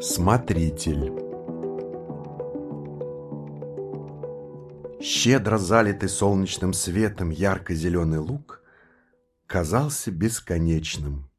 Смотритель Щедро залитый солнечным светом ярко-зеленый луг казался бесконечным.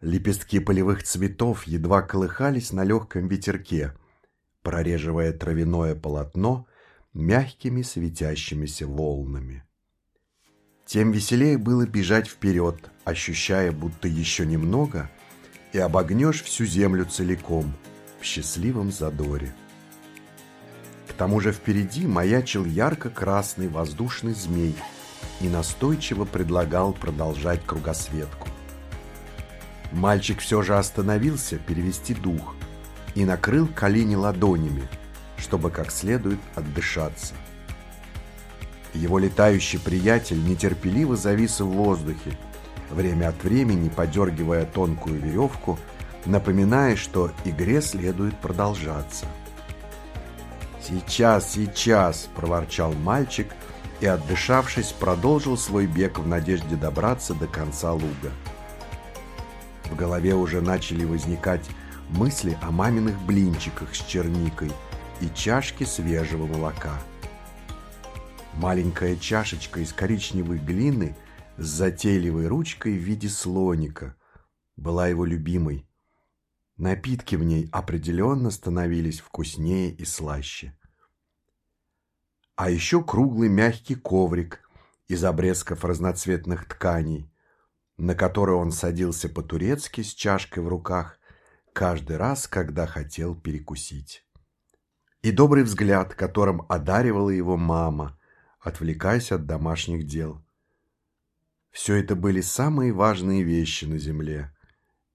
Лепестки полевых цветов едва колыхались на легком ветерке, прореживая травяное полотно мягкими светящимися волнами. Тем веселее было бежать вперед, ощущая, будто еще немного, и обогнешь всю землю целиком в счастливом задоре. К тому же впереди маячил ярко-красный воздушный змей и настойчиво предлагал продолжать кругосветку. Мальчик все же остановился перевести дух и накрыл колени ладонями, чтобы как следует отдышаться. Его летающий приятель нетерпеливо завис в воздухе, время от времени подергивая тонкую веревку, напоминая, что игре следует продолжаться. «Сейчас, сейчас!» – проворчал мальчик и, отдышавшись, продолжил свой бег в надежде добраться до конца луга. В голове уже начали возникать мысли о маминых блинчиках с черникой и чашке свежего молока. Маленькая чашечка из коричневой глины с затейливой ручкой в виде слоника была его любимой. Напитки в ней определенно становились вкуснее и слаще. А еще круглый мягкий коврик из обрезков разноцветных тканей, на который он садился по-турецки с чашкой в руках каждый раз, когда хотел перекусить. И добрый взгляд, которым одаривала его мама, отвлекаясь от домашних дел. Все это были самые важные вещи на земле,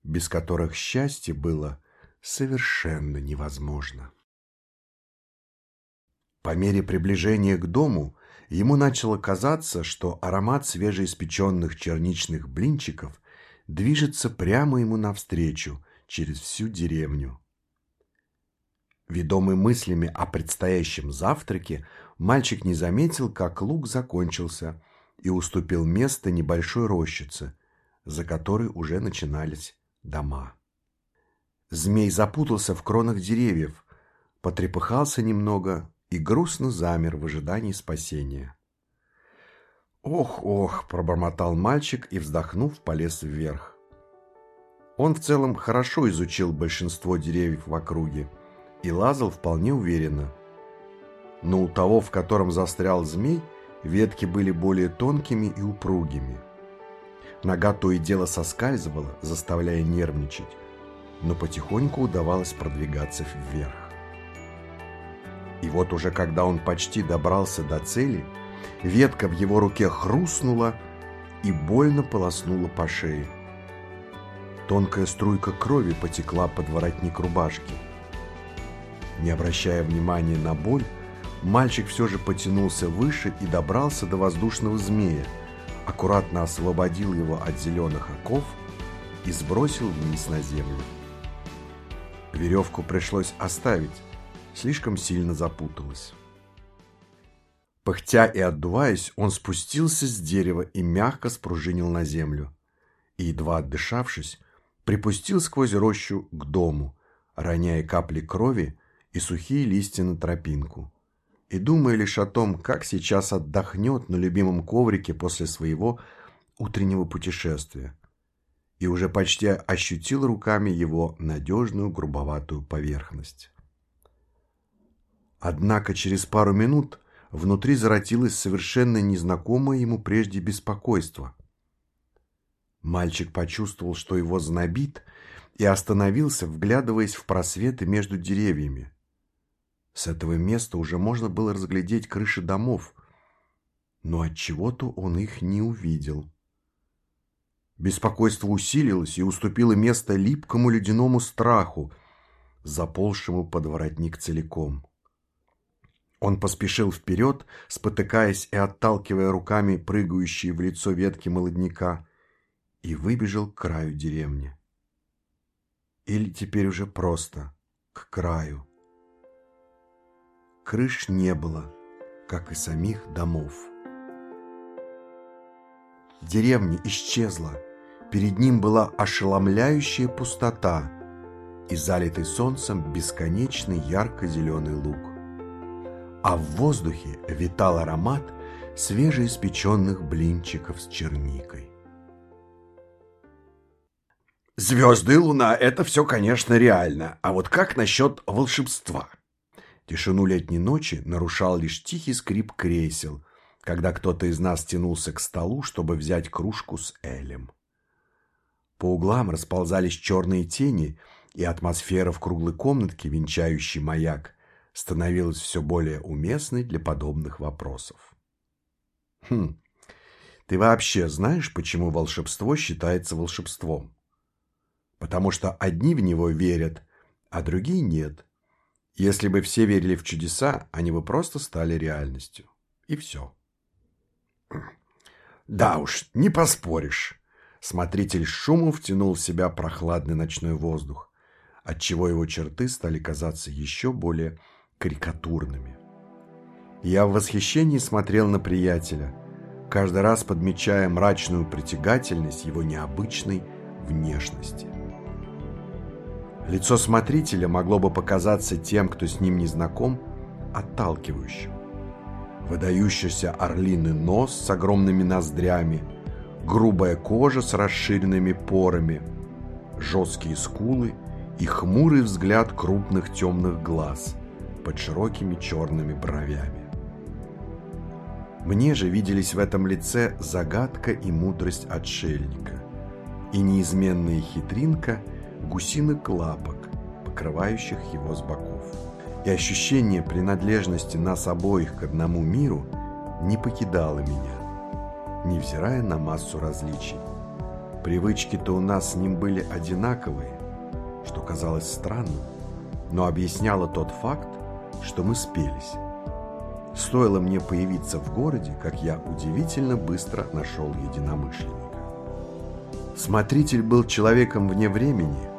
без которых счастье было совершенно невозможно. По мере приближения к дому Ему начало казаться, что аромат свежеиспеченных черничных блинчиков движется прямо ему навстречу через всю деревню. Ведомый мыслями о предстоящем завтраке, мальчик не заметил, как луг закончился и уступил место небольшой рощице, за которой уже начинались дома. Змей запутался в кронах деревьев, потрепыхался немного и грустно замер в ожидании спасения. «Ох, ох!» – пробормотал мальчик и, вздохнув, полез вверх. Он в целом хорошо изучил большинство деревьев в округе и лазал вполне уверенно. Но у того, в котором застрял змей, ветки были более тонкими и упругими. Нога то и дело соскальзывала, заставляя нервничать, но потихоньку удавалось продвигаться вверх. И вот уже когда он почти добрался до цели, ветка в его руке хрустнула и больно полоснула по шее. Тонкая струйка крови потекла под воротник рубашки. Не обращая внимания на боль, мальчик все же потянулся выше и добрался до воздушного змея, аккуратно освободил его от зеленых оков и сбросил вниз на землю. Веревку пришлось оставить, слишком сильно запуталась. Пыхтя и отдуваясь, он спустился с дерева и мягко спружинил на землю. И, едва отдышавшись, припустил сквозь рощу к дому, роняя капли крови и сухие листья на тропинку. И думая лишь о том, как сейчас отдохнет на любимом коврике после своего утреннего путешествия. И уже почти ощутил руками его надежную грубоватую поверхность. Однако через пару минут внутри зародилось совершенно незнакомое ему прежде беспокойство. Мальчик почувствовал, что его знобит, и остановился, вглядываясь в просветы между деревьями. С этого места уже можно было разглядеть крыши домов, но от чего то он их не увидел. Беспокойство усилилось и уступило место липкому ледяному страху, заползшему под воротник целиком. Он поспешил вперед, спотыкаясь и отталкивая руками прыгающие в лицо ветки молодняка, и выбежал к краю деревни. Или теперь уже просто к краю. Крыш не было, как и самих домов. Деревня исчезла. Перед ним была ошеломляющая пустота. и залитый солнцем бесконечный ярко-зеленый луг. А в воздухе витал аромат свежеиспеченных блинчиков с черникой. Звезды луна – это все, конечно, реально. А вот как насчет волшебства? Тишину летней ночи нарушал лишь тихий скрип кресел, когда кто-то из нас тянулся к столу, чтобы взять кружку с элем. По углам расползались черные тени, и атмосфера в круглой комнатке, венчающей маяк, становилась все более уместной для подобных вопросов. Хм, ты вообще знаешь, почему волшебство считается волшебством? Потому что одни в него верят, а другие нет. Если бы все верили в чудеса, они бы просто стали реальностью. И все. Да уж, не поспоришь. Смотритель шумом втянул в себя прохладный ночной воздух, отчего его черты стали казаться еще более карикатурными. Я в восхищении смотрел на приятеля, каждый раз подмечая мрачную притягательность его необычной внешности. Лицо смотрителя могло бы показаться тем, кто с ним не знаком, отталкивающим. Выдающийся орлиный нос с огромными ноздрями, грубая кожа с расширенными порами, жесткие скулы и хмурый взгляд крупных темных глаз под широкими черными бровями. Мне же виделись в этом лице загадка и мудрость отшельника, и неизменная хитринка – гусиных лапок, покрывающих его с боков. И ощущение принадлежности нас обоих к одному миру не покидало меня, невзирая на массу различий. Привычки-то у нас с ним были одинаковые, что казалось странным, но объясняло тот факт, что мы спелись. Стоило мне появиться в городе, как я удивительно быстро нашел единомышленника. Смотритель был человеком вне времени,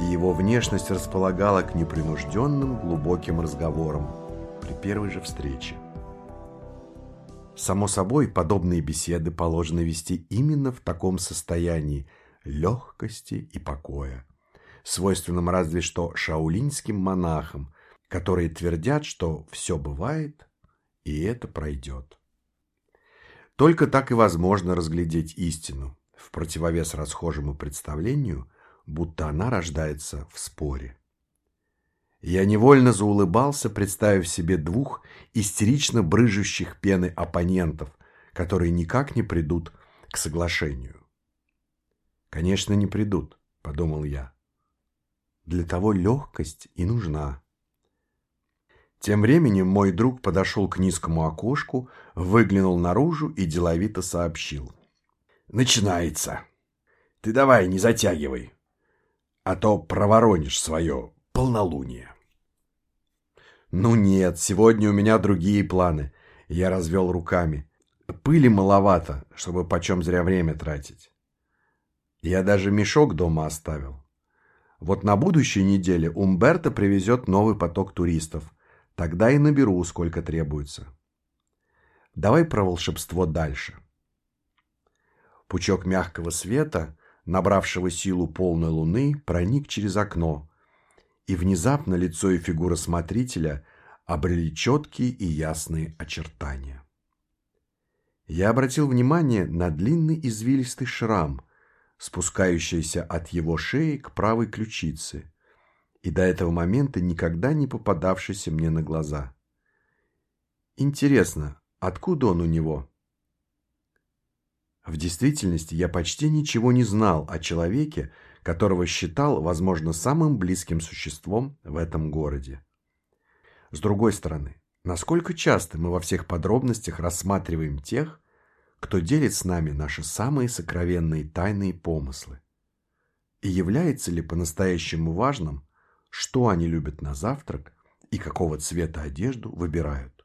и его внешность располагала к непринужденным глубоким разговорам при первой же встрече. Само собой, подобные беседы положено вести именно в таком состоянии легкости и покоя, свойственном разве что шаулинским монахам, которые твердят, что все бывает и это пройдет. Только так и возможно разглядеть истину, в противовес расхожему представлению, будто она рождается в споре. Я невольно заулыбался, представив себе двух истерично брыжущих пены оппонентов, которые никак не придут к соглашению. «Конечно, не придут», — подумал я. «Для того легкость и нужна». Тем временем мой друг подошел к низкому окошку, выглянул наружу и деловито сообщил. Начинается. Ты давай, не затягивай, а то проворонишь свое полнолуние. Ну нет, сегодня у меня другие планы. Я развел руками. Пыли маловато, чтобы почем зря время тратить. Я даже мешок дома оставил. Вот на будущей неделе Умберто привезет новый поток туристов. Тогда и наберу, сколько требуется. Давай про волшебство дальше. Пучок мягкого света, набравшего силу полной луны, проник через окно, и внезапно лицо и фигура смотрителя обрели четкие и ясные очертания. Я обратил внимание на длинный извилистый шрам, спускающийся от его шеи к правой ключице, и до этого момента никогда не попадавшийся мне на глаза. Интересно, откуда он у него? В действительности я почти ничего не знал о человеке, которого считал, возможно, самым близким существом в этом городе. С другой стороны, насколько часто мы во всех подробностях рассматриваем тех, кто делит с нами наши самые сокровенные тайные помыслы? И является ли по-настоящему важным, что они любят на завтрак и какого цвета одежду выбирают?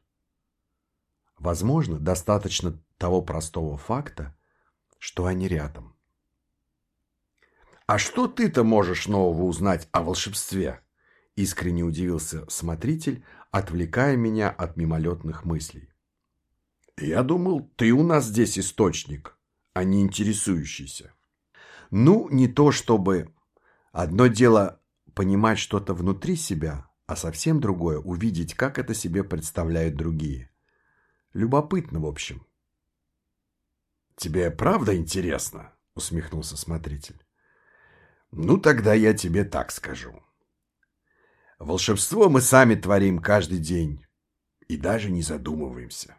Возможно, достаточно того простого факта, что они рядом. «А что ты-то можешь нового узнать о волшебстве?» Искренне удивился смотритель, отвлекая меня от мимолетных мыслей. «Я думал, ты у нас здесь источник, а не интересующийся». «Ну, не то чтобы...» Одно дело понимать что-то внутри себя, а совсем другое увидеть, как это себе представляют другие. Любопытно, в общем. «Тебе правда интересно?» — усмехнулся смотритель. «Ну, тогда я тебе так скажу. Волшебство мы сами творим каждый день и даже не задумываемся.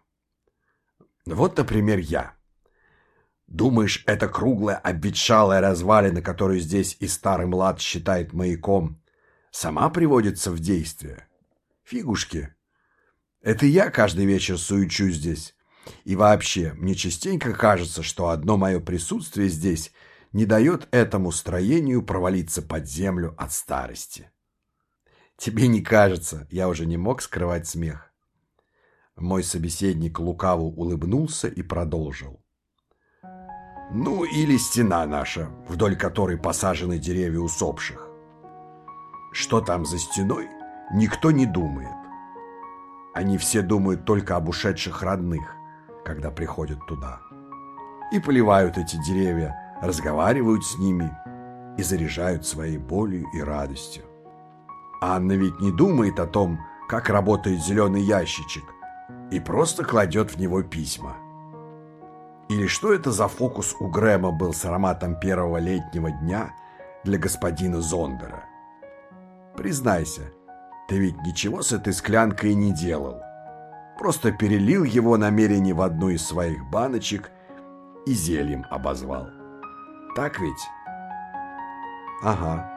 Вот, например, я. Думаешь, эта круглая обветшалая развалина, которую здесь и старый млад считает маяком, сама приводится в действие? Фигушки. Это я каждый вечер суючусь здесь. И вообще, мне частенько кажется, что одно мое присутствие здесь не дает этому строению провалиться под землю от старости. Тебе не кажется, я уже не мог скрывать смех. Мой собеседник лукаво улыбнулся и продолжил. Ну, или стена наша, вдоль которой посажены деревья усопших. Что там за стеной, никто не думает. Они все думают только об ушедших родных, когда приходят туда. И поливают эти деревья, разговаривают с ними и заряжают своей болью и радостью. Анна ведь не думает о том, как работает зеленый ящичек, и просто кладет в него письма. Или что это за фокус у Грэма был с ароматом первого летнего дня для господина Зондера? Признайся, ты ведь ничего с этой склянкой не делал. Просто перелил его намерение в одну из своих баночек и зельем обозвал. Так ведь? Ага.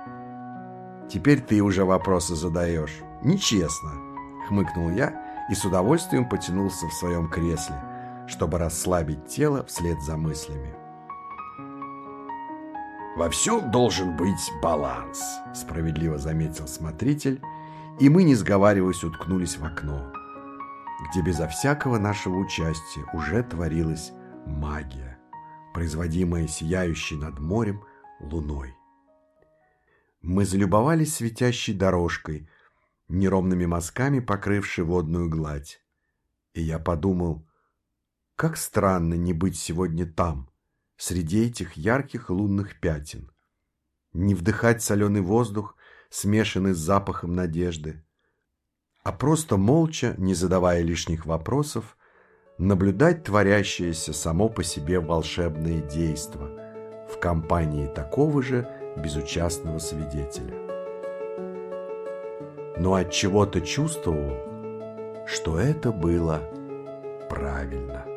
Теперь ты уже вопросы задаешь. Нечестно, хмыкнул я и с удовольствием потянулся в своем кресле – чтобы расслабить тело вслед за мыслями. «Во всем должен быть баланс», — справедливо заметил смотритель, и мы, не сговариваясь, уткнулись в окно, где безо всякого нашего участия уже творилась магия, производимая сияющей над морем луной. Мы залюбовались светящей дорожкой, неровными мазками покрывшей водную гладь. И я подумал, как странно не быть сегодня там, среди этих ярких лунных пятен. Не вдыхать соленый воздух, смешанный с запахом надежды, а просто молча, не задавая лишних вопросов, наблюдать творящееся само по себе волшебное действо в компании такого же безучастного свидетеля. Но от чего-то чувствовал, что это было правильно.